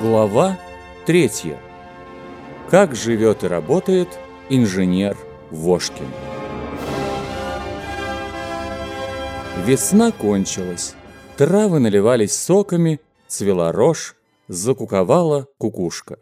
Глава третья. Как живет и работает инженер Вошкин. Весна кончилась. Травы наливались соками, цвела рожь, закуковала кукушка.